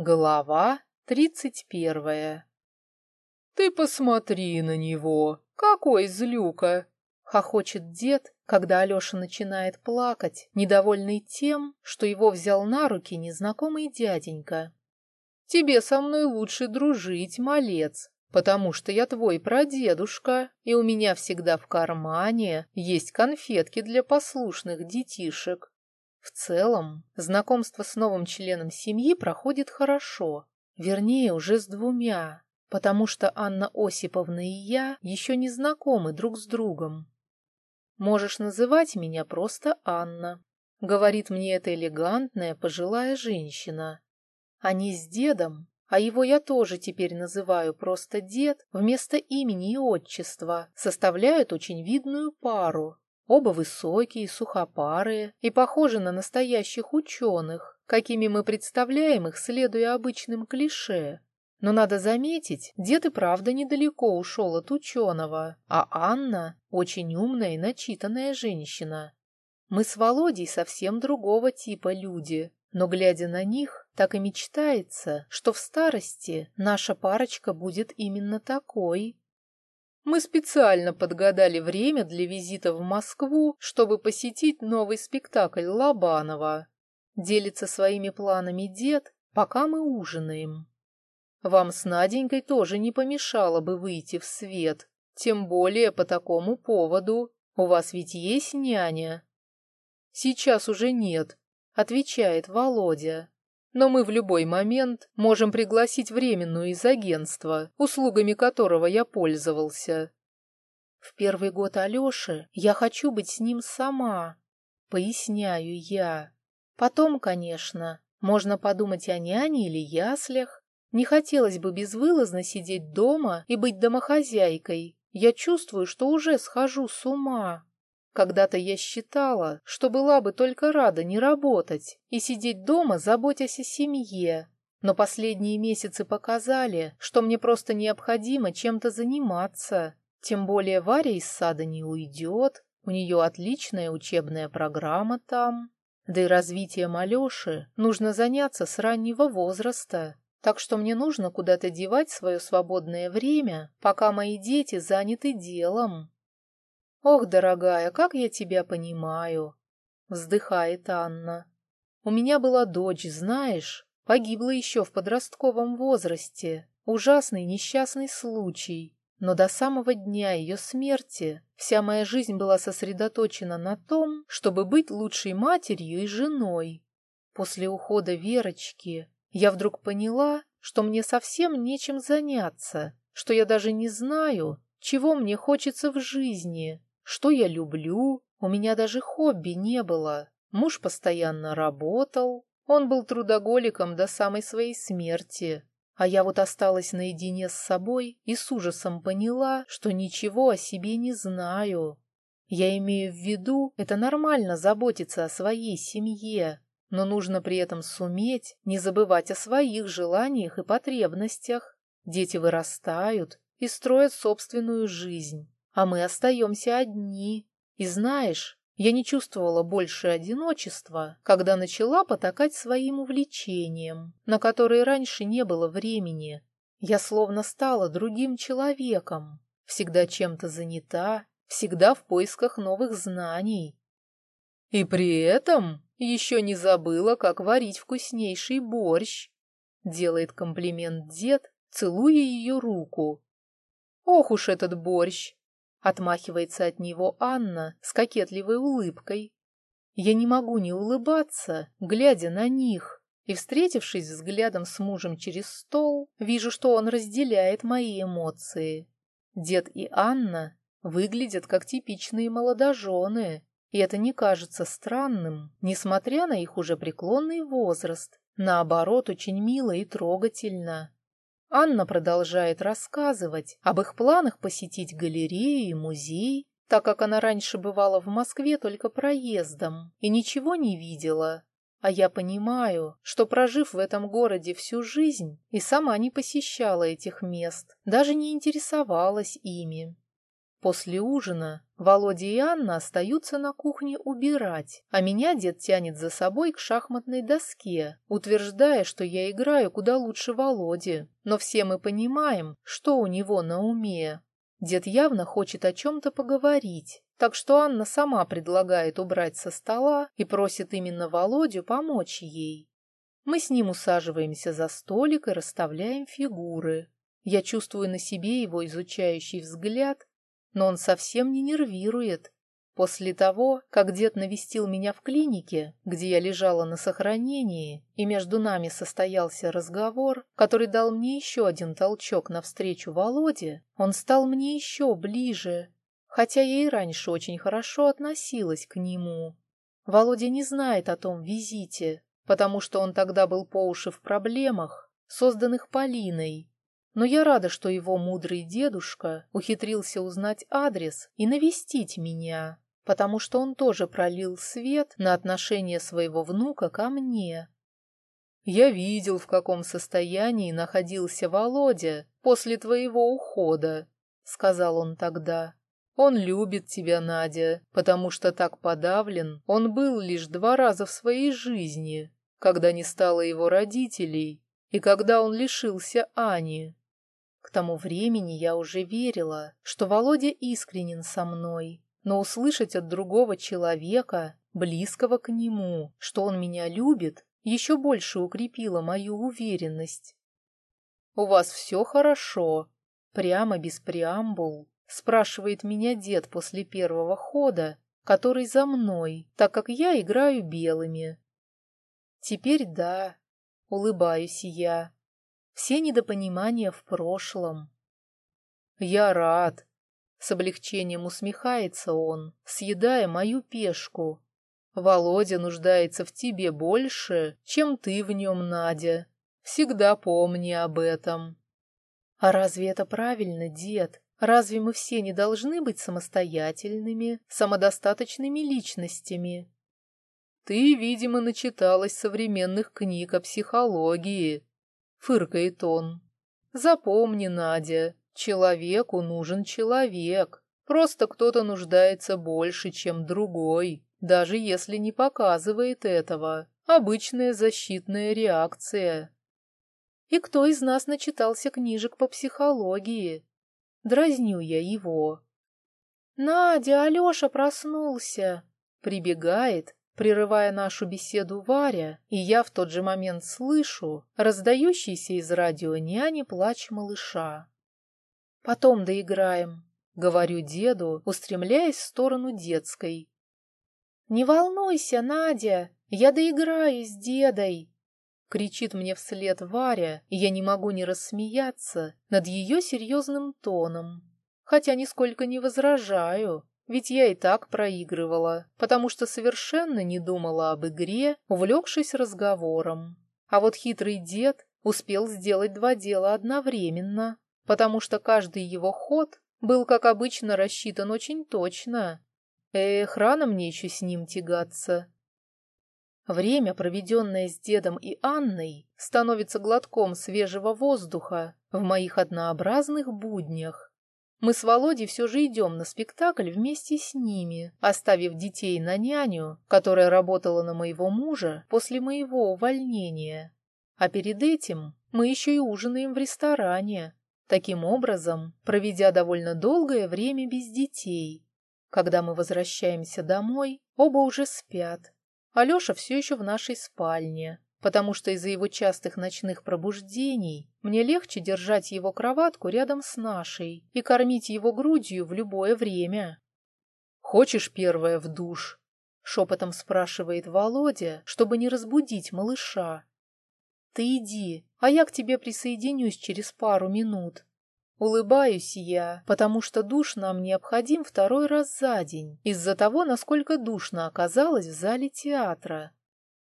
Глава тридцать первая «Ты посмотри на него! Какой злюка!» — хохочет дед, когда Алеша начинает плакать, недовольный тем, что его взял на руки незнакомый дяденька. «Тебе со мной лучше дружить, малец, потому что я твой прадедушка, и у меня всегда в кармане есть конфетки для послушных детишек. В целом, знакомство с новым членом семьи проходит хорошо, вернее, уже с двумя, потому что Анна Осиповна и я еще не знакомы друг с другом. «Можешь называть меня просто Анна», — говорит мне эта элегантная пожилая женщина. Они с дедом, а его я тоже теперь называю просто дед, вместо имени и отчества, составляют очень видную пару, Оба высокие, сухопарые и похожи на настоящих ученых, какими мы представляем их, следуя обычным клише. Но надо заметить, дед и правда недалеко ушел от ученого, а Анна – очень умная и начитанная женщина. Мы с Володей совсем другого типа люди, но, глядя на них, так и мечтается, что в старости наша парочка будет именно такой. Мы специально подгадали время для визита в Москву, чтобы посетить новый спектакль Лобанова. Делится своими планами дед, пока мы ужинаем. Вам с Наденькой тоже не помешало бы выйти в свет, тем более по такому поводу. У вас ведь есть няня? Сейчас уже нет, отвечает Володя но мы в любой момент можем пригласить временную из агентства, услугами которого я пользовался. В первый год Алёши я хочу быть с ним сама, поясняю я. Потом, конечно, можно подумать о няне или яслях. Не хотелось бы безвылазно сидеть дома и быть домохозяйкой. Я чувствую, что уже схожу с ума. Когда-то я считала, что была бы только рада не работать и сидеть дома, заботясь о семье. Но последние месяцы показали, что мне просто необходимо чем-то заниматься. Тем более Варя из сада не уйдет, у нее отличная учебная программа там. Да и развитием Алеши нужно заняться с раннего возраста. Так что мне нужно куда-то девать свое свободное время, пока мои дети заняты делом. «Ох, дорогая, как я тебя понимаю!» — вздыхает Анна. «У меня была дочь, знаешь, погибла еще в подростковом возрасте. Ужасный несчастный случай. Но до самого дня ее смерти вся моя жизнь была сосредоточена на том, чтобы быть лучшей матерью и женой. После ухода Верочки я вдруг поняла, что мне совсем нечем заняться, что я даже не знаю, чего мне хочется в жизни. Что я люблю? У меня даже хобби не было. Муж постоянно работал. Он был трудоголиком до самой своей смерти. А я вот осталась наедине с собой и с ужасом поняла, что ничего о себе не знаю. Я имею в виду, это нормально заботиться о своей семье, но нужно при этом суметь не забывать о своих желаниях и потребностях. Дети вырастают и строят собственную жизнь а мы остаемся одни. И знаешь, я не чувствовала больше одиночества, когда начала потакать своим увлечениям, на которые раньше не было времени. Я словно стала другим человеком, всегда чем-то занята, всегда в поисках новых знаний. И при этом еще не забыла, как варить вкуснейший борщ. Делает комплимент дед, целуя ее руку. Ох уж этот борщ! Отмахивается от него Анна с кокетливой улыбкой. Я не могу не улыбаться, глядя на них, и, встретившись взглядом с мужем через стол, вижу, что он разделяет мои эмоции. Дед и Анна выглядят как типичные молодожены, и это не кажется странным, несмотря на их уже преклонный возраст. Наоборот, очень мило и трогательно. Анна продолжает рассказывать об их планах посетить галерею и музей, так как она раньше бывала в Москве только проездом и ничего не видела. А я понимаю, что, прожив в этом городе всю жизнь, и сама не посещала этих мест, даже не интересовалась ими. После ужина Володя и Анна остаются на кухне убирать, а меня дед тянет за собой к шахматной доске, утверждая, что я играю куда лучше Володи. Но все мы понимаем, что у него на уме. Дед явно хочет о чем-то поговорить, так что Анна сама предлагает убрать со стола и просит именно Володю помочь ей. Мы с ним усаживаемся за столик и расставляем фигуры. Я чувствую на себе его изучающий взгляд но он совсем не нервирует. После того, как дед навестил меня в клинике, где я лежала на сохранении, и между нами состоялся разговор, который дал мне еще один толчок навстречу Володе, он стал мне еще ближе, хотя я и раньше очень хорошо относилась к нему. Володя не знает о том визите, потому что он тогда был по уши в проблемах, созданных Полиной, но я рада, что его мудрый дедушка ухитрился узнать адрес и навестить меня, потому что он тоже пролил свет на отношение своего внука ко мне. Я видел, в каком состоянии находился Володя после твоего ухода, сказал он тогда. Он любит тебя, Надя, потому что так подавлен он был лишь два раза в своей жизни, когда не стало его родителей и когда он лишился Ани. К тому времени я уже верила, что Володя искренен со мной, но услышать от другого человека, близкого к нему, что он меня любит, еще больше укрепило мою уверенность. «У вас все хорошо?» Прямо без преамбул спрашивает меня дед после первого хода, который за мной, так как я играю белыми. Теперь да, улыбаюсь я, все недопонимания в прошлом. «Я рад!» — с облегчением усмехается он, съедая мою пешку. «Володя нуждается в тебе больше, чем ты в нем, Надя. Всегда помни об этом». «А разве это правильно, дед? Разве мы все не должны быть самостоятельными, самодостаточными личностями?» «Ты, видимо, начиталась современных книг о психологии», — фыркает он. «Запомни, Надя, человеку нужен человек. Просто кто-то нуждается больше, чем другой, даже если не показывает этого. Обычная защитная реакция». «И кто из нас начитался книжек по психологии?» Дразню я его. «Надя, Алеша проснулся!» Прибегает, прерывая нашу беседу Варя, и я в тот же момент слышу раздающийся из радио няни плач малыша. «Потом доиграем», — говорю деду, устремляясь в сторону детской. «Не волнуйся, Надя, я доиграю с дедой», — кричит мне вслед Варя, и я не могу не рассмеяться над ее серьезным тоном, хотя нисколько не возражаю, ведь я и так проигрывала, потому что совершенно не думала об игре, увлекшись разговором. А вот хитрый дед успел сделать два дела одновременно, потому что каждый его ход был, как обычно, рассчитан очень точно. Эх, рано мне еще с ним тягаться. Время, проведенное с дедом и Анной, становится глотком свежего воздуха в моих однообразных буднях. Мы с Володей все же идем на спектакль вместе с ними, оставив детей на няню, которая работала на моего мужа после моего увольнения. А перед этим мы еще и ужинаем в ресторане, таким образом проведя довольно долгое время без детей. Когда мы возвращаемся домой, оба уже спят. Алеша все еще в нашей спальне, потому что из-за его частых ночных пробуждений мне легче держать его кроватку рядом с нашей и кормить его грудью в любое время. «Хочешь первое в душ?» — шепотом спрашивает Володя, чтобы не разбудить малыша. «Ты иди, а я к тебе присоединюсь через пару минут». Улыбаюсь я, потому что душ нам необходим второй раз за день, из-за того, насколько душно оказалось в зале театра.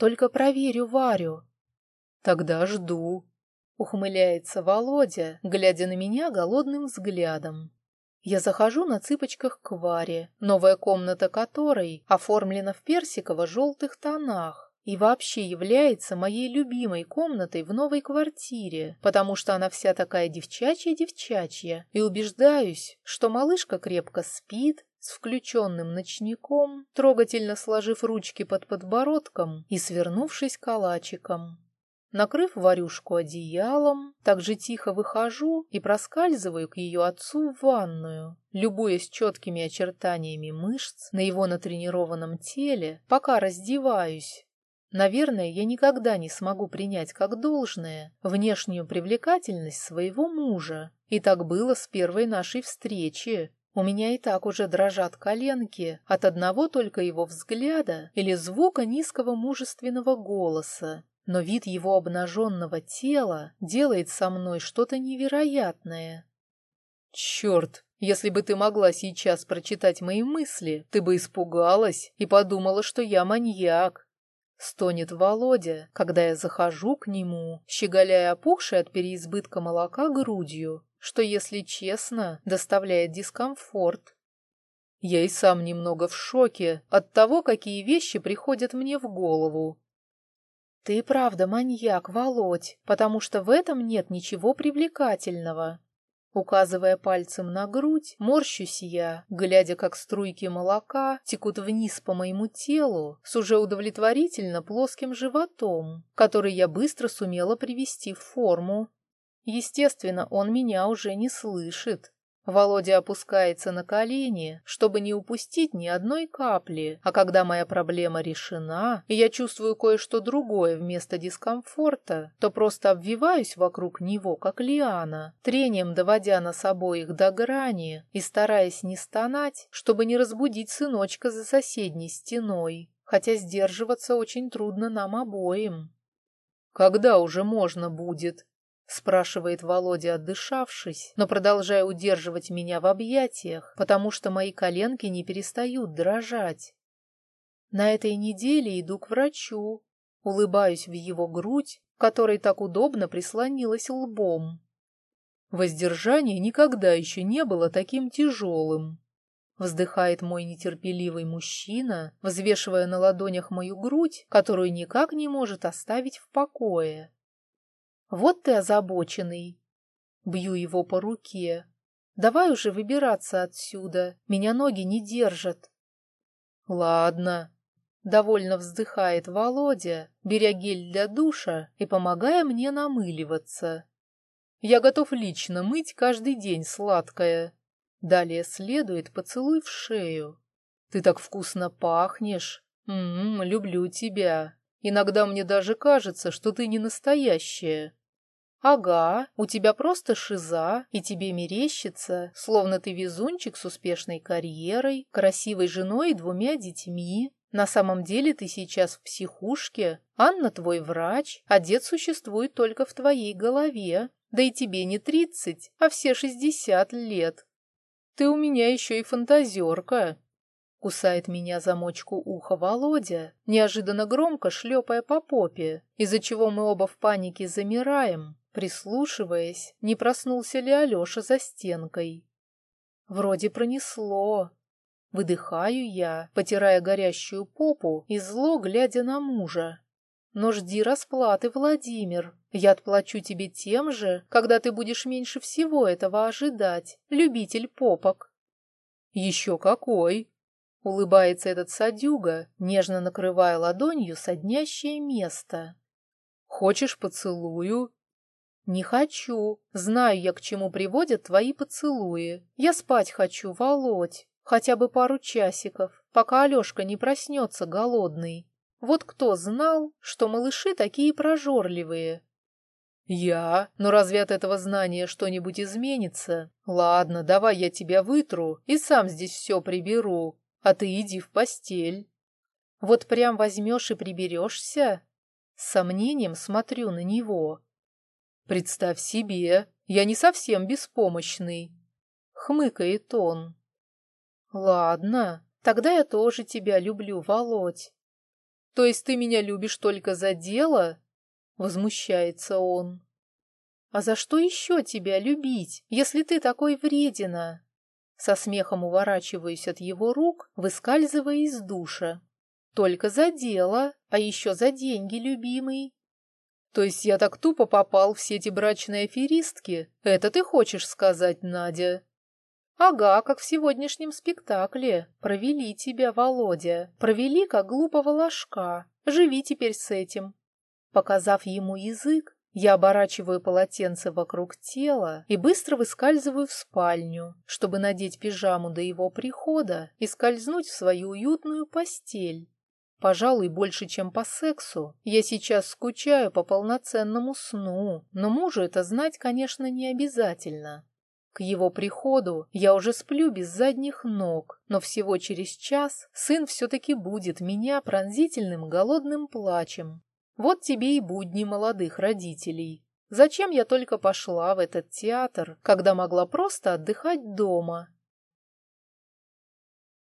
Только проверю Варю. Тогда жду. Ухмыляется Володя, глядя на меня голодным взглядом. Я захожу на цыпочках к Варе, новая комната которой оформлена в персиково-желтых тонах. и вообще является моей любимой комнатой в новой квартире, потому что она вся такая девчачья-девчачья, и убеждаюсь, что малышка крепко спит, с включенным ночником, трогательно сложив ручки под подбородком и свернувшись калачиком. Накрыв варюшку одеялом, так же тихо выхожу и проскальзываю к ее отцу в ванную, любуясь четкими очертаниями мышц на его натренированном теле, пока раздеваюсь. Наверное, я никогда не смогу принять как должное внешнюю привлекательность своего мужа. И так было с первой нашей встречи. У меня и так уже дрожат коленки от одного только его взгляда или звука низкого мужественного голоса, но вид его обнаженного тела делает со мной что-то невероятное. Черт, если бы ты могла сейчас прочитать мои мысли, ты бы испугалась и подумала, что я маньяк. Стонет Володя, когда я захожу к нему, щеголяя опухшей от переизбытка молока грудью, что, если честно, доставляет дискомфорт. Я и сам немного в шоке от того, какие вещи приходят мне в голову, «Ты правда маньяк, Володь, потому что в этом нет ничего привлекательного». Указывая пальцем на грудь, морщусь я, глядя, как струйки молока текут вниз по моему телу с уже удовлетворительно плоским животом, который я быстро сумела привести в форму. Естественно, он меня уже не слышит, Володя опускается на колени, чтобы не упустить ни одной капли, а когда моя проблема решена, и я чувствую кое-что другое вместо дискомфорта, то просто обвиваюсь вокруг него, как лиана, трением доводя нас обоих до грани и стараясь не стонать, чтобы не разбудить сыночка за соседней стеной, хотя сдерживаться очень трудно нам обоим. «Когда уже можно будет?» Спрашивает Володя, отдышавшись, но продолжая удерживать меня в объятиях, потому что мои коленки не перестают дрожать. На этой неделе иду к врачу, улыбаюсь в его грудь, которой так удобно прислонилась лбом. Воздержание никогда еще не было таким тяжелым. Вздыхает мой нетерпеливый мужчина, взвешивая на ладонях мою грудь, которую никак не может оставить в покое. Вот ты озабоченный. Бью его по руке. Давай уже выбираться отсюда. Меня ноги не держат. Ладно. Довольно вздыхает Володя, беря гель для душа и помогая мне намыливаться. Я готов лично мыть каждый день сладкое. Далее следует поцелуй в шею. Ты так вкусно пахнешь. М -м, люблю тебя. Иногда мне даже кажется, что ты не настоящая. «Ага, у тебя просто шиза, и тебе мерещится, словно ты везунчик с успешной карьерой, красивой женой и двумя детьми. На самом деле ты сейчас в психушке, Анна твой врач, а дед существует только в твоей голове. Да и тебе не тридцать, а все шестьдесят лет. Ты у меня еще и фантазерка». Кусает меня замочку уха Володя, неожиданно громко шлепая по попе, из-за чего мы оба в панике замираем, прислушиваясь, не проснулся ли Алеша за стенкой. Вроде пронесло. Выдыхаю я, потирая горящую попу и зло глядя на мужа. Но жди расплаты, Владимир. Я отплачу тебе тем же, когда ты будешь меньше всего этого ожидать, любитель попок. Еще какой! Улыбается этот садюга, нежно накрывая ладонью соднящее место. Хочешь поцелую? «Не хочу. Знаю я, к чему приводят твои поцелуи. Я спать хочу, Володь. Хотя бы пару часиков, пока Алешка не проснется голодный. Вот кто знал, что малыши такие прожорливые?» «Я? Но разве от этого знания что-нибудь изменится? Ладно, давай я тебя вытру и сам здесь все приберу, а ты иди в постель». «Вот прям возьмешь и приберешься?» С сомнением смотрю на него. Представь себе, я не совсем беспомощный. Хмыкает он. Ладно, тогда я тоже тебя люблю, Володь. То есть ты меня любишь только за дело? Возмущается он. А за что еще тебя любить, если ты такой вредина? Со смехом уворачиваюсь от его рук, выскальзывая из душа. Только за дело, а еще за деньги, любимый. То есть я так тупо попал в сети брачной аферистки? Это ты хочешь сказать, Надя? Ага, как в сегодняшнем спектакле. Провели тебя, Володя. Провели, как глупого ложка. Живи теперь с этим. Показав ему язык, я оборачиваю полотенце вокруг тела и быстро выскальзываю в спальню, чтобы надеть пижаму до его прихода и скользнуть в свою уютную постель. Пожалуй, больше, чем по сексу. Я сейчас скучаю по полноценному сну, но мужу это знать, конечно, не обязательно. К его приходу я уже сплю без задних ног, но всего через час сын все-таки будет меня пронзительным голодным плачем. Вот тебе и будни молодых родителей. Зачем я только пошла в этот театр, когда могла просто отдыхать дома